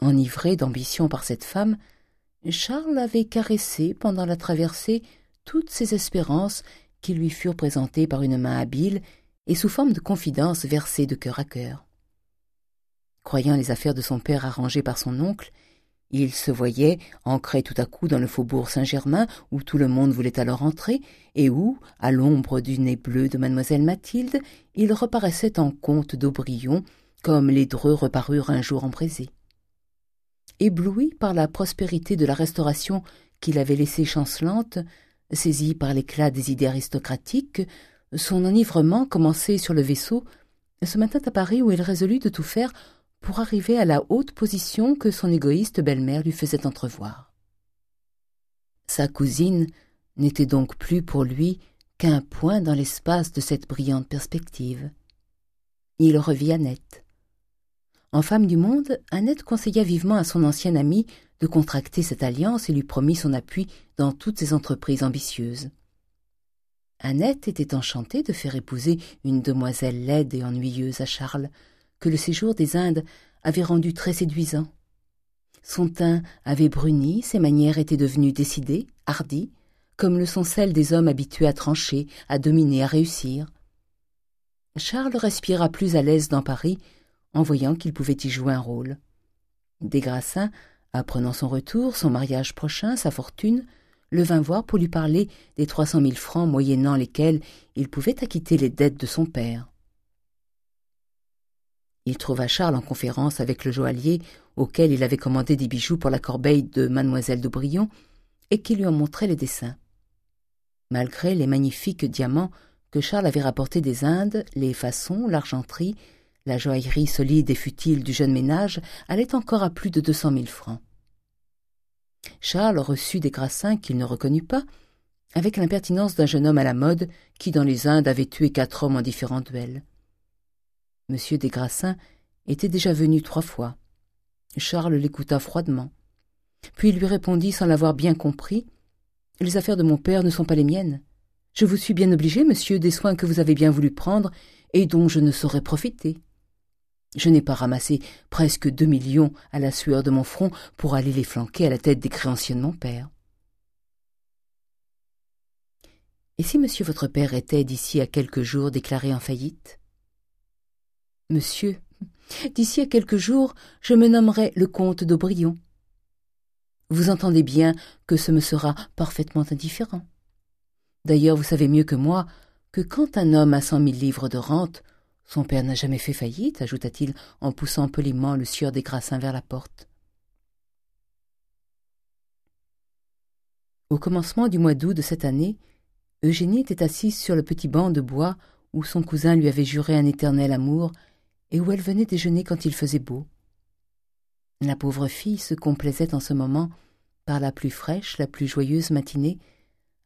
Enivré d'ambition par cette femme, Charles avait caressé pendant la traversée toutes ses espérances qui lui furent présentées par une main habile et sous forme de confidences versées de cœur à cœur. Croyant les affaires de son père arrangées par son oncle, il se voyait ancré tout à coup dans le faubourg Saint-Germain, où tout le monde voulait alors entrer, et où, à l'ombre du nez bleu de mademoiselle Mathilde, il reparaissait en comte d'Aubrion, comme les dreux reparurent un jour en. Ébloui par la prospérité de la Restauration qu'il avait laissée chancelante, saisi par l'éclat des idées aristocratiques, son enivrement, commencé sur le vaisseau, se maintint à Paris où il résolut de tout faire pour arriver à la haute position que son égoïste belle-mère lui faisait entrevoir. Sa cousine n'était donc plus pour lui qu'un point dans l'espace de cette brillante perspective. Il revit Annette. En femme du monde, Annette conseilla vivement à son ancienne amie de contracter cette alliance et lui promit son appui dans toutes ses entreprises ambitieuses. Annette était enchantée de faire épouser une demoiselle laide et ennuyeuse à Charles, que le séjour des Indes avait rendu très séduisant. Son teint avait bruni, ses manières étaient devenues décidées, hardies, comme le sont celles des hommes habitués à trancher, à dominer, à réussir. Charles respira plus à l'aise dans Paris en voyant qu'il pouvait y jouer un rôle. Des Grassins, apprenant son retour, son mariage prochain, sa fortune, le vint voir pour lui parler des trois cent mille francs moyennant lesquels il pouvait acquitter les dettes de son père. Il trouva Charles en conférence avec le joaillier auquel il avait commandé des bijoux pour la corbeille de mademoiselle d'Aubrion et qui lui en montrait les dessins. Malgré les magnifiques diamants que Charles avait rapportés des Indes, les façons, l'argenterie, la joaillerie solide et futile du jeune ménage allait encore à plus de deux cent mille francs. Charles reçut des grassins qu'il ne reconnut pas, avec l'impertinence d'un jeune homme à la mode qui, dans les Indes, avait tué quatre hommes en différents duels. M. des Grassins était déjà venu trois fois. Charles l'écouta froidement. Puis il lui répondit sans l'avoir bien compris. Les affaires de mon père ne sont pas les miennes. Je vous suis bien obligé, monsieur, des soins que vous avez bien voulu prendre et dont je ne saurais profiter. Je n'ai pas ramassé presque deux millions à la sueur de mon front pour aller les flanquer à la tête des créanciers de mon père. Et si monsieur votre père était d'ici à quelques jours déclaré en faillite? Monsieur, d'ici à quelques jours, je me nommerai le comte d'Aubrion. Vous entendez bien que ce me sera parfaitement indifférent. D'ailleurs, vous savez mieux que moi que quand un homme a cent mille livres de rente, son père n'a jamais fait faillite, ajouta-t-il en poussant poliment le sieur des Grassins vers la porte. Au commencement du mois d'août de cette année, Eugénie était assise sur le petit banc de bois où son cousin lui avait juré un éternel amour et où elle venait déjeuner quand il faisait beau. La pauvre fille se complaisait en ce moment, par la plus fraîche, la plus joyeuse matinée,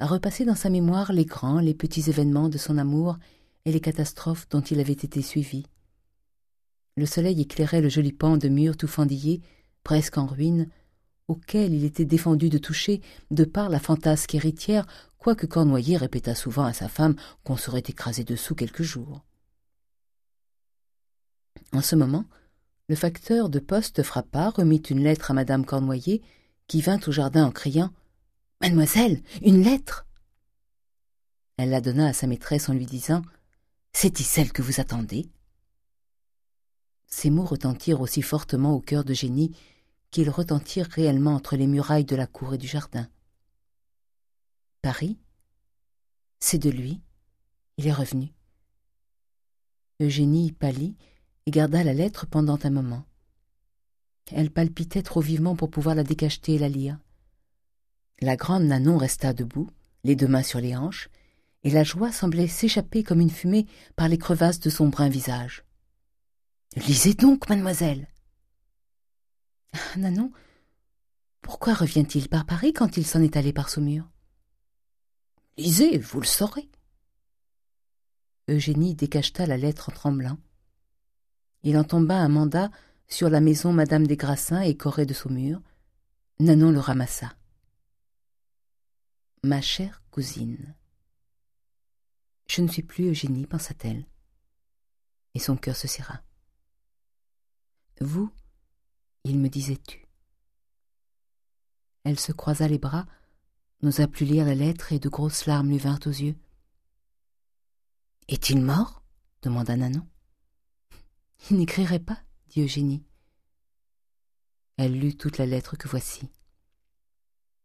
à repasser dans sa mémoire les grands, les petits événements de son amour et les catastrophes dont il avait été suivi. Le soleil éclairait le joli pan de mur tout fendillé, presque en ruine, auquel il était défendu de toucher de par la fantasque héritière, quoique Cornoyer répéta souvent à sa femme qu'on serait écrasé dessous quelques jours. En ce moment, le facteur de poste frappa, remit une lettre à madame Cornoyer, qui vint au jardin en criant « Mademoiselle, une lettre !» Elle la donna à sa maîtresse en lui disant « C'est-y celle que vous attendez ?» Ces mots retentirent aussi fortement au cœur de Génie qu'ils retentirent réellement entre les murailles de la cour et du jardin. Paris C'est de lui. Il est revenu. Eugénie pâlit et garda la lettre pendant un moment. Elle palpitait trop vivement pour pouvoir la décacheter et la lire. La grande Nanon resta debout, les deux mains sur les hanches, et la joie semblait s'échapper comme une fumée par les crevasses de son brun visage. « Lisez donc, mademoiselle !»« Nanon, pourquoi revient-il par Paris quand il s'en est allé par Saumur ?»« Lisez, vous le saurez. » Eugénie décacheta la lettre en tremblant. Il en tomba un mandat sur la maison Madame des Grassins et Corée de Saumur. Nanon le ramassa. Ma chère cousine. Je ne suis plus Eugénie, pensa-t-elle. Et son cœur se serra. Vous, Il me disait tu. Elle se croisa les bras, n'osa plus lire la lettre et de grosses larmes lui vinrent aux yeux. Est-il mort? demanda Nanon. Il n'écrirait pas, dit Eugénie. Elle lut toute la lettre que voici.